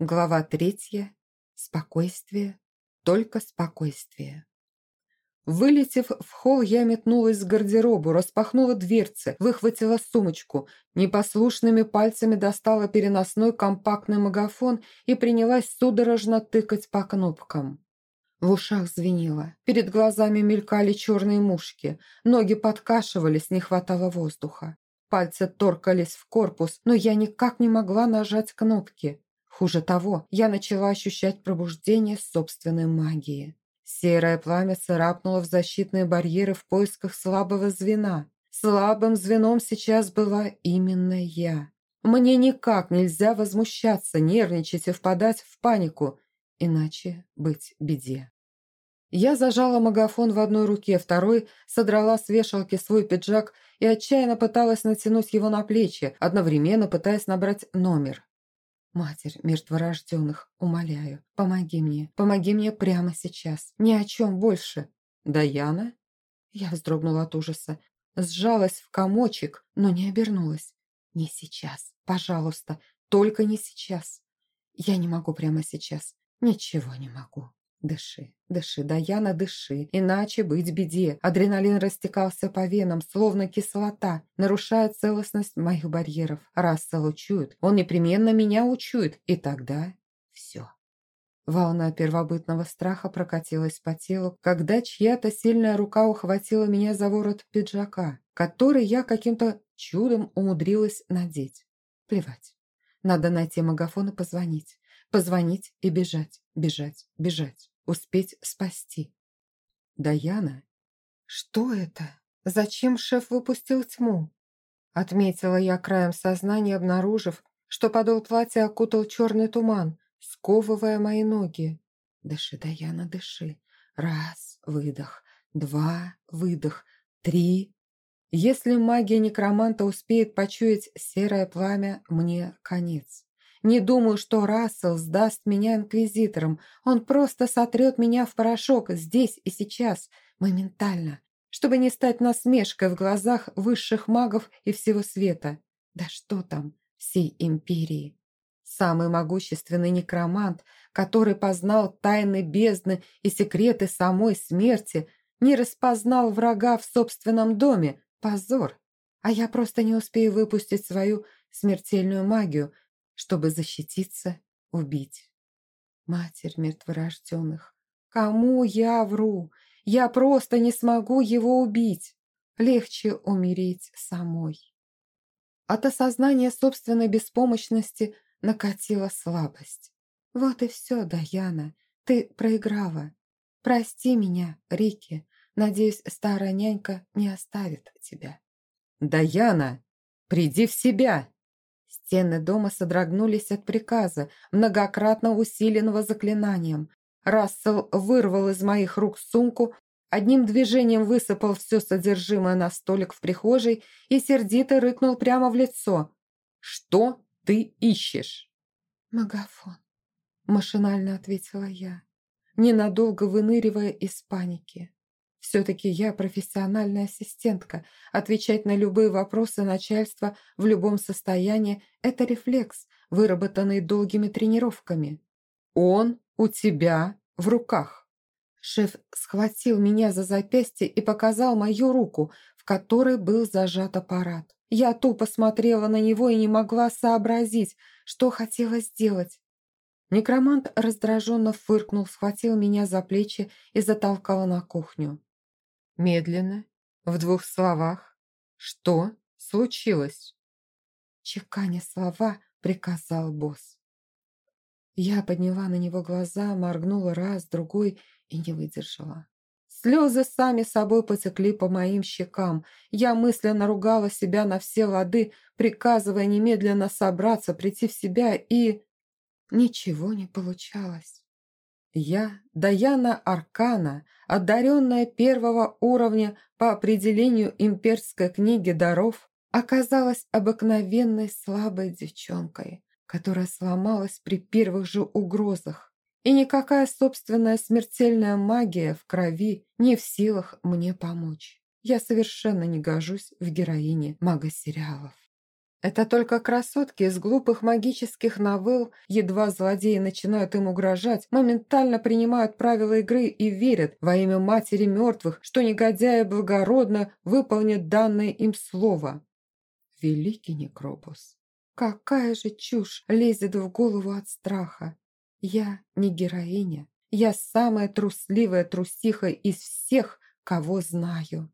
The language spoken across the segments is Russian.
Глава третья. Спокойствие. Только спокойствие. Вылетев в холл, я метнулась к гардеробу, распахнула дверцы, выхватила сумочку, непослушными пальцами достала переносной компактный магафон и принялась судорожно тыкать по кнопкам. В ушах звенело, перед глазами мелькали черные мушки, ноги подкашивались, не хватало воздуха. Пальцы торкались в корпус, но я никак не могла нажать кнопки. Хуже того, я начала ощущать пробуждение собственной магии. Серое пламя царапнуло в защитные барьеры в поисках слабого звена. Слабым звеном сейчас была именно я. Мне никак нельзя возмущаться, нервничать и впадать в панику, иначе быть беде. Я зажала магафон в одной руке, второй содрала с вешалки свой пиджак и отчаянно пыталась натянуть его на плечи, одновременно пытаясь набрать номер. Матерь мертворожденных, умоляю, помоги мне, помоги мне прямо сейчас, ни о чем больше. Даяна? Я вздрогнула от ужаса, сжалась в комочек, но не обернулась. Не сейчас, пожалуйста, только не сейчас. Я не могу прямо сейчас, ничего не могу. Дыши, дыши, Даяна, дыши, иначе быть беде. Адреналин растекался по венам, словно кислота, нарушая целостность моих барьеров. Рассел учует, он непременно меня учует, и тогда все. Волна первобытного страха прокатилась по телу, когда чья-то сильная рука ухватила меня за ворот пиджака, который я каким-то чудом умудрилась надеть. Плевать. Надо найти магафон и позвонить. Позвонить и бежать, бежать, бежать. Успеть спасти. Даяна? Что это? Зачем шеф выпустил тьму? Отметила я краем сознания, обнаружив, что подол платья окутал черный туман, сковывая мои ноги. Дыши, Даяна, дыши. Раз, выдох. Два, выдох. Три. Если магия некроманта успеет почуять серое пламя, мне конец. Не думаю, что Рассел сдаст меня инквизиторам. Он просто сотрет меня в порошок здесь и сейчас, моментально, чтобы не стать насмешкой в глазах высших магов и всего света. Да что там, всей империи. Самый могущественный некромант, который познал тайны бездны и секреты самой смерти, не распознал врага в собственном доме. Позор. А я просто не успею выпустить свою смертельную магию – чтобы защититься, убить. Матерь мертворожденных, кому я вру? Я просто не смогу его убить. Легче умереть самой. От осознания собственной беспомощности накатила слабость. Вот и все, Даяна, ты проиграла. Прости меня, Рики. Надеюсь, старая нянька не оставит тебя. Даяна, приди в себя! Стены дома содрогнулись от приказа, многократно усиленного заклинанием. Рассел вырвал из моих рук сумку, одним движением высыпал все содержимое на столик в прихожей и сердито рыкнул прямо в лицо. «Что ты ищешь?» «Магафон», – машинально ответила я, ненадолго выныривая из паники. Все-таки я профессиональная ассистентка. Отвечать на любые вопросы начальства в любом состоянии – это рефлекс, выработанный долгими тренировками. Он у тебя в руках. Шеф схватил меня за запястье и показал мою руку, в которой был зажат аппарат. Я тупо смотрела на него и не могла сообразить, что хотела сделать. Некромант раздраженно фыркнул, схватил меня за плечи и затолкал на кухню. Медленно, в двух словах. Что случилось? Чеканя слова, приказал босс. Я подняла на него глаза, моргнула раз, другой и не выдержала. Слезы сами собой потекли по моим щекам. Я мысленно ругала себя на все лады, приказывая немедленно собраться, прийти в себя, и... Ничего не получалось. Я, Даяна Аркана, одаренная первого уровня по определению имперской книги даров, оказалась обыкновенной слабой девчонкой, которая сломалась при первых же угрозах. И никакая собственная смертельная магия в крови не в силах мне помочь. Я совершенно не гожусь в героине мага-сериалов. Это только красотки из глупых магических новелл, едва злодеи начинают им угрожать, моментально принимают правила игры и верят во имя матери мертвых, что негодяи благородно выполнят данное им слово. Великий Некропус, какая же чушь лезет в голову от страха. Я не героиня, я самая трусливая трусиха из всех, кого знаю.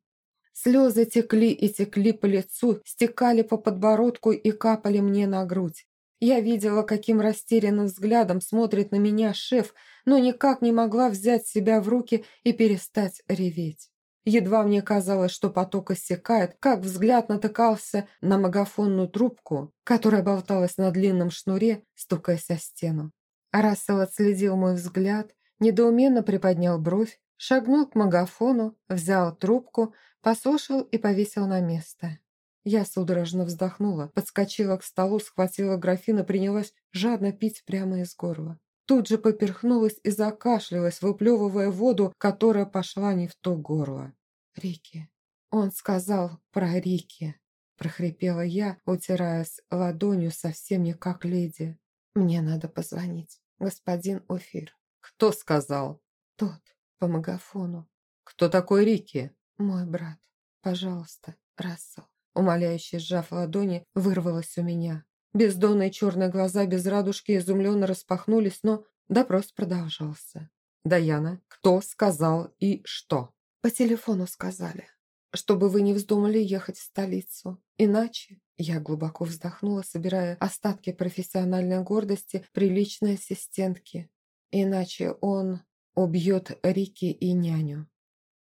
Слезы текли и текли по лицу, стекали по подбородку и капали мне на грудь. Я видела, каким растерянным взглядом смотрит на меня шеф, но никак не могла взять себя в руки и перестать реветь. Едва мне казалось, что поток иссякает, как взгляд натыкался на магафонную трубку, которая болталась на длинном шнуре, стукаясь о стену. Рассел отследил мой взгляд, недоуменно приподнял бровь, шагнул к магафону, взял трубку, Послушал и повесил на место. Я судорожно вздохнула, подскочила к столу, схватила графин и принялась жадно пить прямо из горла. Тут же поперхнулась и закашлялась, выплевывая воду, которая пошла не в то горло. «Рики. Он сказал про Рики», – прохрипела я, утираясь ладонью совсем не как леди. «Мне надо позвонить, господин Офир». «Кто сказал?» «Тот, по магафону». «Кто такой Рики?» «Мой брат, пожалуйста, Рассел». Умоляюще сжав ладони, вырвалось у меня. Бездонные черные глаза без радужки изумленно распахнулись, но допрос продолжался. «Даяна, кто сказал и что?» «По телефону сказали, чтобы вы не вздумали ехать в столицу. Иначе...» Я глубоко вздохнула, собирая остатки профессиональной гордости приличной ассистентки. «Иначе он убьет Рики и няню».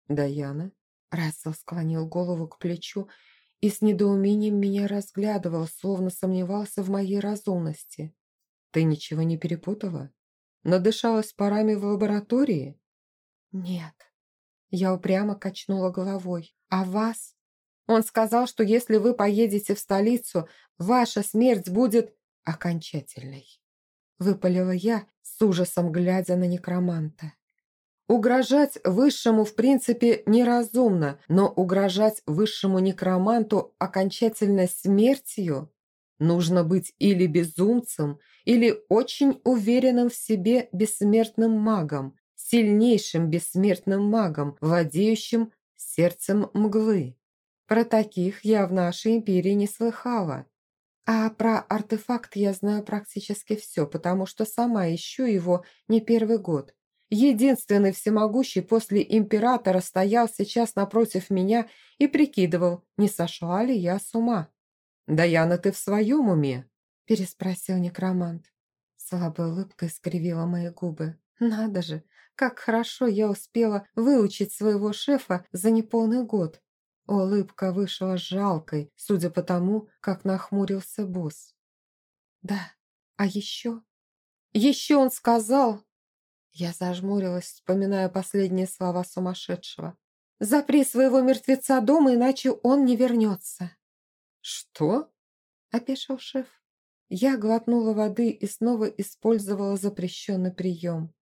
«Даяна?» Рассел склонил голову к плечу и с недоумением меня разглядывал, словно сомневался в моей разумности. «Ты ничего не перепутала? Надышалась парами в лаборатории?» «Нет». Я упрямо качнула головой. «А вас?» Он сказал, что если вы поедете в столицу, ваша смерть будет окончательной. Выпалила я, с ужасом глядя на некроманта. Угрожать высшему, в принципе, неразумно, но угрожать высшему некроманту окончательно смертью нужно быть или безумцем, или очень уверенным в себе бессмертным магом, сильнейшим бессмертным магом, владеющим сердцем мглы. Про таких я в нашей империи не слыхала. А про артефакт я знаю практически все, потому что сама ищу его не первый год. Единственный всемогущий после императора стоял сейчас напротив меня и прикидывал, не сошла ли я с ума. «Даяна, ты в своем уме?» – переспросил некромант. Слабая улыбка искривила мои губы. «Надо же, как хорошо я успела выучить своего шефа за неполный год!» Улыбка вышла жалкой, судя по тому, как нахмурился босс. «Да, а еще?» «Еще он сказал, я зажмурилась, вспоминая последние слова сумасшедшего. «Запри своего мертвеца дома, иначе он не вернется». «Что?» – опешил шеф. Я глотнула воды и снова использовала запрещенный прием.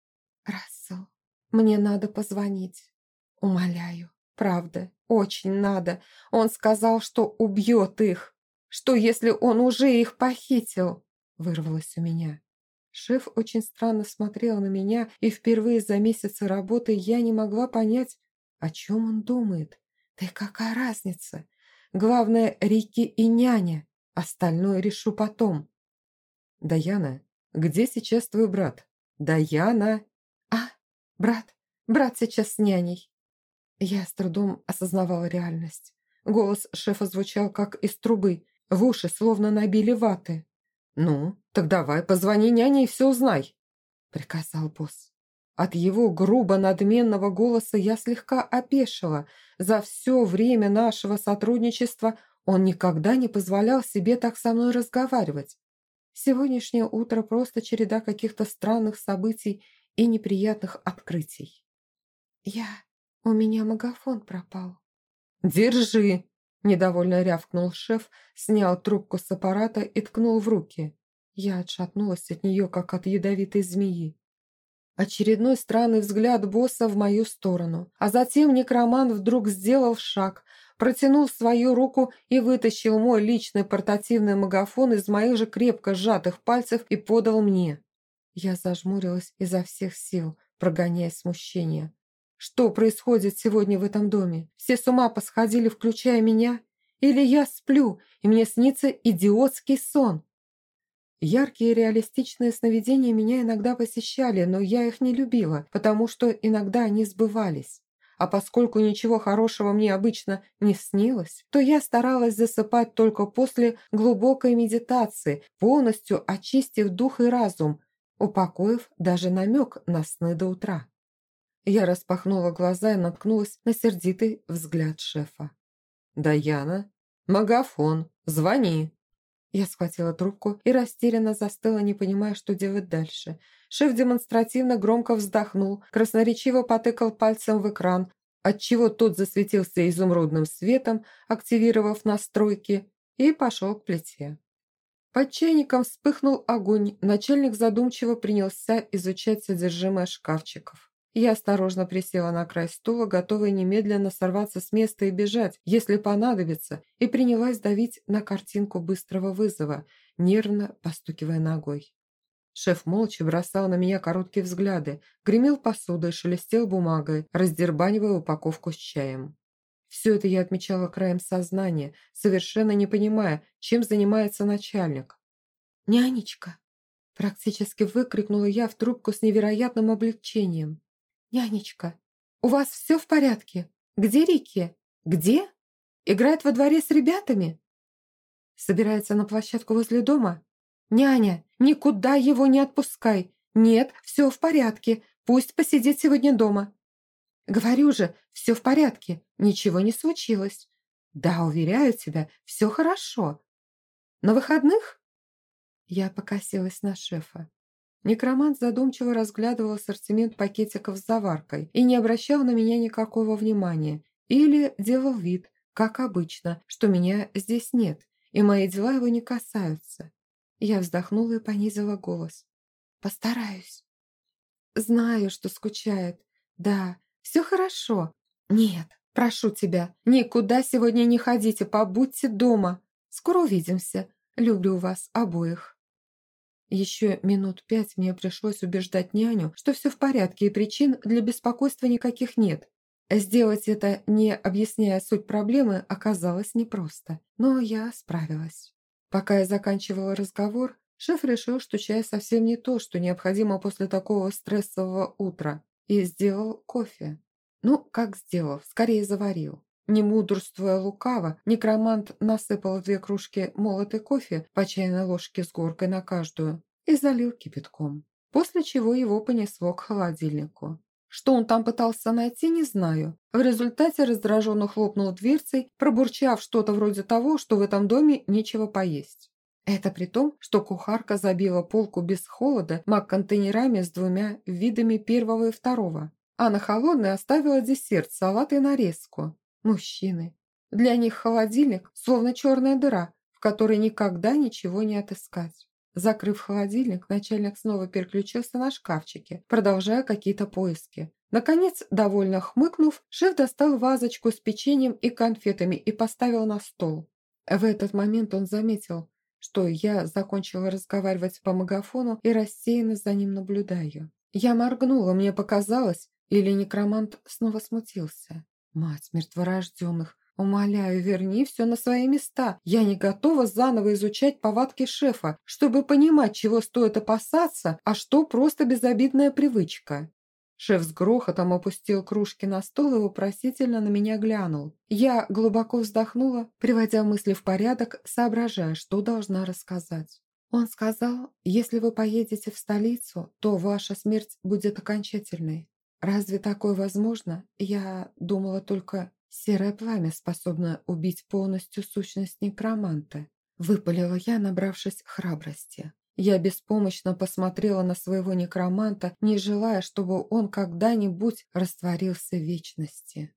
«Рассел, мне надо позвонить. Умоляю, правда, очень надо. Он сказал, что убьет их. Что, если он уже их похитил?» – вырвалось у меня. Шеф очень странно смотрел на меня, и впервые за месяцы работы я не могла понять, о чем он думает. Да и какая разница? Главное, Рики и няня. Остальное решу потом. «Даяна, где сейчас твой брат?» «Даяна!» «А, брат, брат сейчас с няней». Я с трудом осознавала реальность. Голос шефа звучал как из трубы, в уши словно набили ваты. «Ну, так давай, позвони няне и все узнай», — приказал босс. От его грубо-надменного голоса я слегка опешила. За все время нашего сотрудничества он никогда не позволял себе так со мной разговаривать. Сегодняшнее утро просто череда каких-то странных событий и неприятных открытий. «Я... у меня магафон пропал». «Держи!» Недовольно рявкнул шеф, снял трубку с аппарата и ткнул в руки. Я отшатнулась от нее, как от ядовитой змеи. Очередной странный взгляд босса в мою сторону. А затем некроман вдруг сделал шаг, протянул свою руку и вытащил мой личный портативный магафон из моих же крепко сжатых пальцев и подал мне. Я зажмурилась изо всех сил, прогоняя смущение. Что происходит сегодня в этом доме? Все с ума посходили, включая меня? Или я сплю, и мне снится идиотский сон? Яркие реалистичные сновидения меня иногда посещали, но я их не любила, потому что иногда они сбывались. А поскольку ничего хорошего мне обычно не снилось, то я старалась засыпать только после глубокой медитации, полностью очистив дух и разум, упокоив даже намек на сны до утра. Я распахнула глаза и наткнулась на сердитый взгляд шефа. «Даяна, магафон, звони!» Я схватила трубку и растерянно застыла, не понимая, что делать дальше. Шеф демонстративно громко вздохнул, красноречиво потыкал пальцем в экран, отчего тот засветился изумрудным светом, активировав настройки, и пошел к плите. Под чайником вспыхнул огонь, начальник задумчиво принялся изучать содержимое шкафчиков. Я осторожно присела на край стула, готовая немедленно сорваться с места и бежать, если понадобится, и принялась давить на картинку быстрого вызова, нервно постукивая ногой. Шеф молча бросал на меня короткие взгляды, гремел посудой, шелестел бумагой, раздербанивая упаковку с чаем. Все это я отмечала краем сознания, совершенно не понимая, чем занимается начальник. «Нянечка!» – практически выкрикнула я в трубку с невероятным облегчением. «Нянечка, у вас все в порядке? Где Рики? Где? Играет во дворе с ребятами?» «Собирается на площадку возле дома?» «Няня, никуда его не отпускай! Нет, все в порядке, пусть посидит сегодня дома!» «Говорю же, все в порядке, ничего не случилось!» «Да, уверяю тебя, все хорошо!» «На выходных?» Я покосилась на шефа. Некромант задумчиво разглядывал ассортимент пакетиков с заваркой и не обращал на меня никакого внимания. Или делал вид, как обычно, что меня здесь нет, и мои дела его не касаются. Я вздохнула и понизила голос. «Постараюсь». «Знаю, что скучает. Да, все хорошо. Нет, прошу тебя, никуда сегодня не ходите, побудьте дома. Скоро увидимся. Люблю вас обоих». Еще минут пять мне пришлось убеждать няню, что все в порядке и причин для беспокойства никаких нет. Сделать это, не объясняя суть проблемы, оказалось непросто, но я справилась. Пока я заканчивала разговор, шеф решил, что чай совсем не то, что необходимо после такого стрессового утра, и сделал кофе. Ну, как сделал, скорее заварил. Не мудрствуя лукаво, некромант насыпал две кружки молотый кофе по чайной ложке с горкой на каждую и залил кипятком, после чего его понесло к холодильнику. Что он там пытался найти, не знаю. В результате раздраженно хлопнул дверцей, пробурчав что-то вроде того, что в этом доме нечего поесть. Это при том, что кухарка забила полку без холода маг-контейнерами с двумя видами первого и второго, а на холодной оставила десерт, салат и нарезку. Мужчины. Для них холодильник словно черная дыра, в которой никогда ничего не отыскать. Закрыв холодильник, начальник снова переключился на шкафчики, продолжая какие-то поиски. Наконец, довольно хмыкнув, шеф достал вазочку с печеньем и конфетами и поставил на стол. В этот момент он заметил, что я закончила разговаривать по магафону и рассеянно за ним наблюдаю. Я моргнула, мне показалось, или некромант снова смутился. Мать мертворожденных, умоляю, верни все на свои места. Я не готова заново изучать повадки шефа, чтобы понимать, чего стоит опасаться, а что просто безобидная привычка. Шеф с грохотом опустил кружки на стол и вопросительно на меня глянул. Я глубоко вздохнула, приводя мысли в порядок, соображая, что должна рассказать. Он сказал, если вы поедете в столицу, то ваша смерть будет окончательной. Разве такое возможно? Я думала только, серое пламя способно убить полностью сущность некроманта. Выпалила я, набравшись храбрости. Я беспомощно посмотрела на своего некроманта, не желая, чтобы он когда-нибудь растворился в вечности.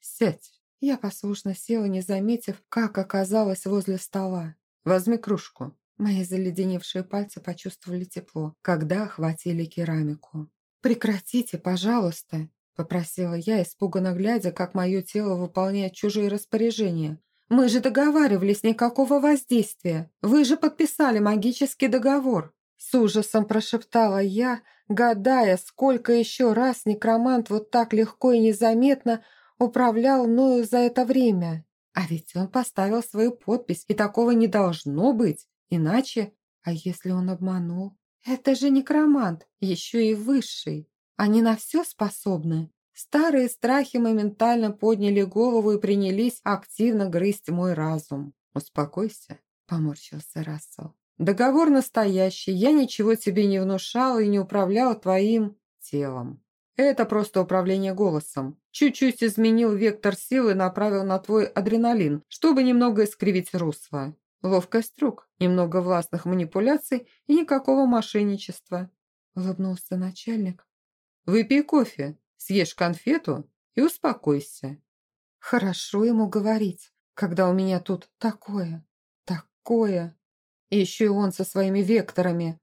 «Сядь!» Я послушно села, не заметив, как оказалась возле стола. «Возьми кружку». Мои заледеневшие пальцы почувствовали тепло, когда охватили керамику. «Прекратите, пожалуйста!» Попросила я, испуганно глядя, как мое тело выполняет чужие распоряжения. «Мы же договаривались, никакого воздействия. Вы же подписали магический договор». С ужасом прошептала я, гадая, сколько еще раз некромант вот так легко и незаметно управлял мною за это время. А ведь он поставил свою подпись, и такого не должно быть. Иначе, а если он обманул? Это же некромант, еще и высший. Они на все способны. Старые страхи моментально подняли голову и принялись активно грызть мой разум. «Успокойся», – поморщился Рассел. «Договор настоящий, я ничего тебе не внушал и не управлял твоим телом. Это просто управление голосом. Чуть-чуть изменил вектор силы и направил на твой адреналин, чтобы немного искривить русло. Ловкость рук, немного властных манипуляций и никакого мошенничества. Улыбнулся начальник. Выпей кофе, съешь конфету и успокойся. Хорошо ему говорить, когда у меня тут такое, такое. И еще и он со своими векторами.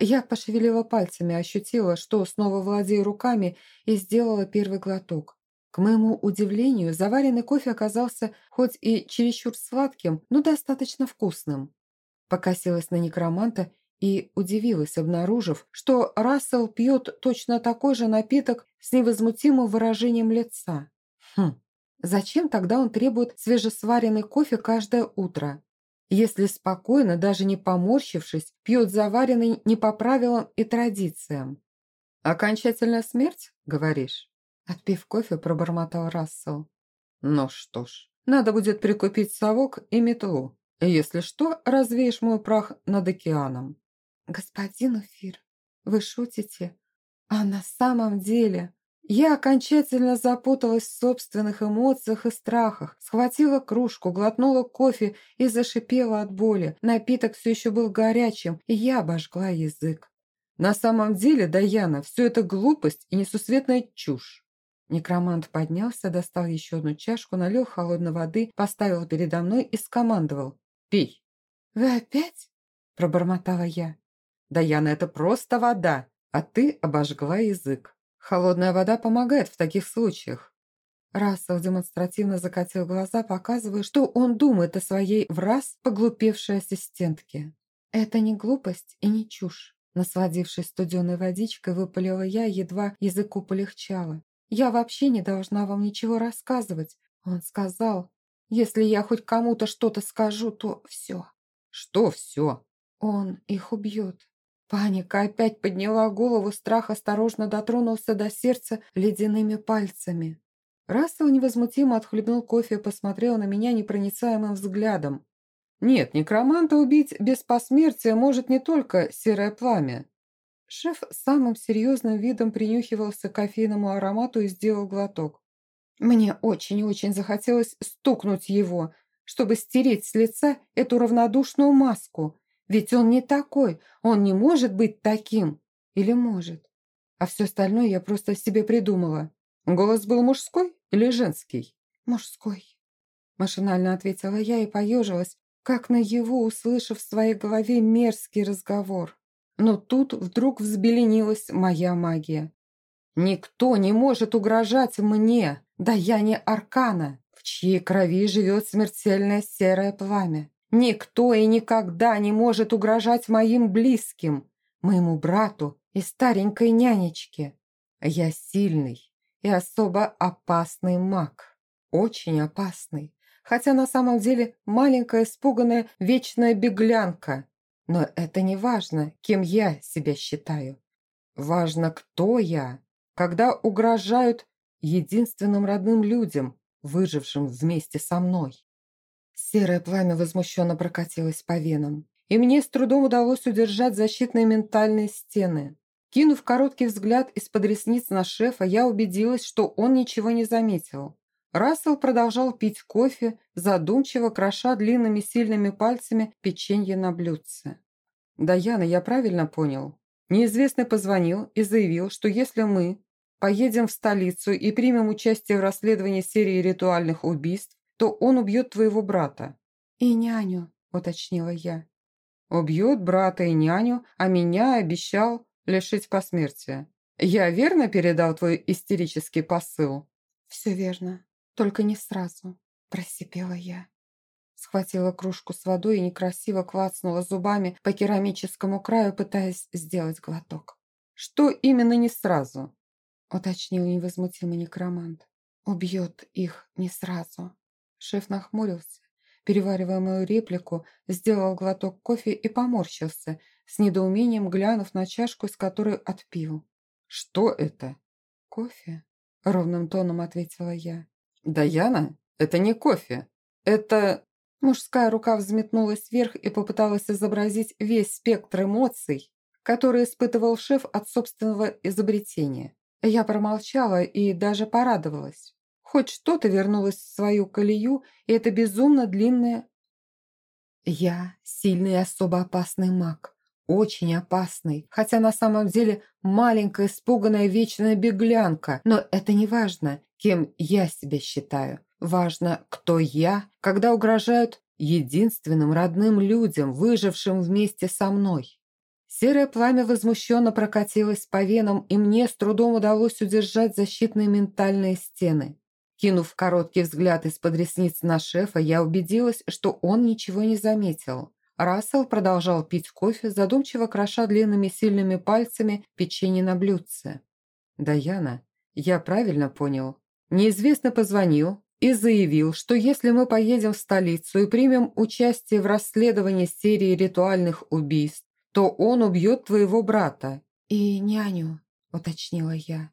Я пошевелила пальцами, ощутила, что снова владею руками и сделала первый глоток. К моему удивлению, заваренный кофе оказался хоть и чересчур сладким, но достаточно вкусным. Покосилась на некроманта и удивилась, обнаружив, что Рассел пьет точно такой же напиток с невозмутимым выражением лица. Хм, зачем тогда он требует свежесваренный кофе каждое утро? если спокойно, даже не поморщившись, пьет заваренный не по правилам и традициям. «Окончательная смерть, говоришь?» Отпив кофе, пробормотал Рассел. «Ну что ж, надо будет прикупить совок и метлу. Если что, развеешь мой прах над океаном». «Господин Уфир, вы шутите? А на самом деле...» Я окончательно запуталась в собственных эмоциях и страхах, схватила кружку, глотнула кофе и зашипела от боли. Напиток все еще был горячим, и я обожгла язык. На самом деле, Даяна, все это глупость и несусветная чушь. Некромант поднялся, достал еще одну чашку, налил холодной воды, поставил передо мной и скомандовал. «Пей». «Вы опять?» – пробормотала я. «Даяна, это просто вода, а ты обожгла язык». Холодная вода помогает в таких случаях. Рассел демонстративно закатил глаза, показывая, что он думает о своей в раз поглупевшей ассистентке. «Это не глупость и не чушь», насладившись студеной водичкой, выпалила я, едва языку полегчало. «Я вообще не должна вам ничего рассказывать. Он сказал, если я хоть кому-то что-то скажу, то все». «Что все?» «Он их убьет». Паника опять подняла голову, страх осторожно дотронулся до сердца ледяными пальцами. Рассел невозмутимо отхлебнул кофе и посмотрел на меня непроницаемым взглядом. «Нет, некроманта убить без посмертия может не только серое пламя». Шеф самым серьезным видом принюхивался к кофейному аромату и сделал глоток. Мне очень-очень захотелось стукнуть его, чтобы стереть с лица эту равнодушную маску, ведь он не такой, он не может быть таким. Или может? А все остальное я просто себе придумала. Голос был мужской или женский? Мужской. Машинально ответила я и поежилась, как на его услышав в своей голове мерзкий разговор. Но тут вдруг взбеленилась моя магия. «Никто не может угрожать мне! Да я не Аркана, в чьей крови живет смертельное серое пламя. Никто и никогда не может угрожать моим близким, моему брату и старенькой нянечке. Я сильный и особо опасный маг. Очень опасный. Хотя на самом деле маленькая испуганная вечная беглянка. Но это не важно, кем я себя считаю. Важно, кто я, когда угрожают единственным родным людям, выжившим вместе со мной. Серое пламя возмущенно прокатилось по венам, и мне с трудом удалось удержать защитные ментальные стены. Кинув короткий взгляд из-под ресниц на шефа, я убедилась, что он ничего не заметил. Рассел продолжал пить кофе, задумчиво кроша длинными сильными пальцами печенье на блюдце. «Даяна, я правильно понял?» Неизвестный позвонил и заявил, что если мы поедем в столицу и примем участие в расследовании серии ритуальных убийств, то он убьет твоего брата». «И няню», — уточнила я. «Убьет брата и няню, а меня обещал лишить посмертия. Я верно передал твой истерический посыл?» «Все верно, только не сразу», – просипела я. Схватила кружку с водой и некрасиво клацнула зубами по керамическому краю, пытаясь сделать глоток. «Что именно не сразу?» – уточнил невозмутимый некромант. «Убьет их не сразу». Шеф нахмурился, переваривая мою реплику, сделал глоток кофе и поморщился, с недоумением глянув на чашку, из которой отпил. «Что это?» «Кофе», — ровным тоном ответила я. «Даяна, это не кофе. Это...» Мужская рука взметнулась вверх и попыталась изобразить весь спектр эмоций, которые испытывал шеф от собственного изобретения. Я промолчала и даже порадовалась. Хоть что-то вернулось в свою колею, и это безумно длинное... Я сильный и особо опасный маг. Очень опасный, хотя на самом деле маленькая, испуганная, вечная беглянка. Но это не важно, кем я себя считаю. Важно, кто я, когда угрожают единственным родным людям, выжившим вместе со мной. Серое пламя возмущенно прокатилось по венам, и мне с трудом удалось удержать защитные ментальные стены. Кинув короткий взгляд из-под ресниц на шефа, я убедилась, что он ничего не заметил. Рассел продолжал пить кофе, задумчиво кроша длинными сильными пальцами печенье на блюдце. «Даяна, я правильно понял. Неизвестно позвонил, и заявил, что если мы поедем в столицу и примем участие в расследовании серии ритуальных убийств, то он убьет твоего брата». «И няню», — уточнила я.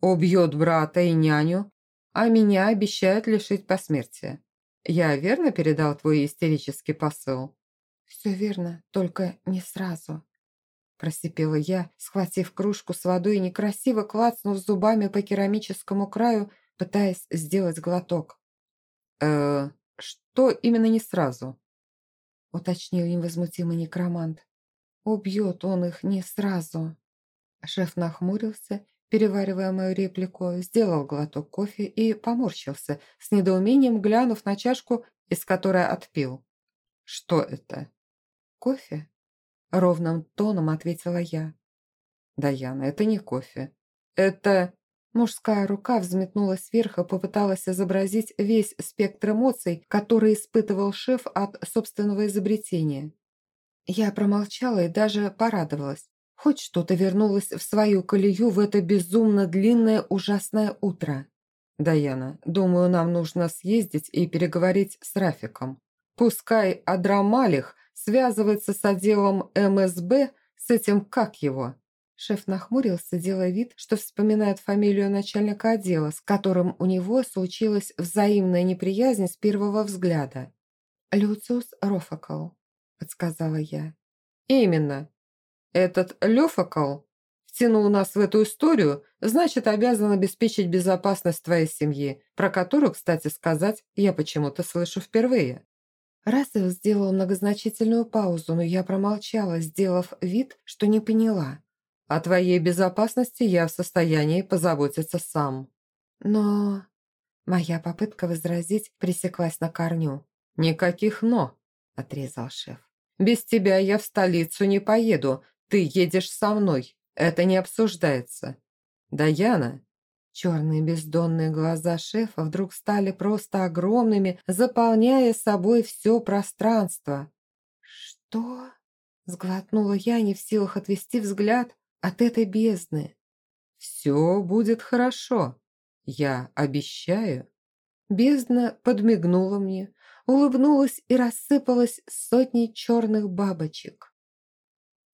«Убьет брата и няню, а меня обещают лишить посмертия. Я верно передал твой истерический посыл?» «Все верно, только не сразу», – просипела я, схватив кружку с водой и некрасиво клацнув зубами по керамическому краю, пытаясь сделать глоток. э что именно не сразу?» – уточнил невозмутимый некромант. «Убьет он их не сразу». Шеф нахмурился, переваривая мою реплику, сделал глоток кофе и поморщился, с недоумением глянув на чашку, из которой отпил. «Что это?» «Кофе?» – ровным тоном ответила я. «Даяна, это не кофе. Это...» Мужская рука взметнулась вверх и попыталась изобразить весь спектр эмоций, который испытывал шеф от собственного изобретения. Я промолчала и даже порадовалась. Хоть что-то вернулось в свою колею в это безумно длинное ужасное утро. «Даяна, думаю, нам нужно съездить и переговорить с Рафиком. Пускай Адрамалих связывается с отделом МСБ, с этим как его?» Шеф нахмурился, делая вид, что вспоминает фамилию начальника отдела, с которым у него случилась взаимная неприязнь с первого взгляда. «Люциус Рофакл», — подсказала я. «Именно. Этот Лёфакл втянул нас в эту историю, значит, обязан обеспечить безопасность твоей семьи, про которую, кстати сказать, я почему-то слышу впервые». Рассел сделал многозначительную паузу, но я промолчала, сделав вид, что не поняла. О твоей безопасности я в состоянии позаботиться сам. Но... Моя попытка возразить пресеклась на корню. «Никаких «но», – отрезал шеф. «Без тебя я в столицу не поеду. Ты едешь со мной. Это не обсуждается. Даяна, Черные бездонные глаза шефа вдруг стали просто огромными, заполняя собой все пространство. «Что?» – сглотнула я, не в силах отвести взгляд от этой бездны. «Все будет хорошо, я обещаю». Бездна подмигнула мне, улыбнулась и рассыпалась сотней черных бабочек.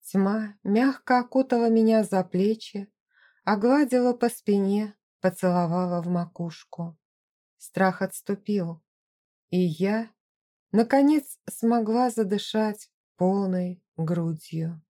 Тьма мягко окутала меня за плечи, огладила по спине, поцеловала в макушку. Страх отступил, и я, наконец, смогла задышать полной грудью.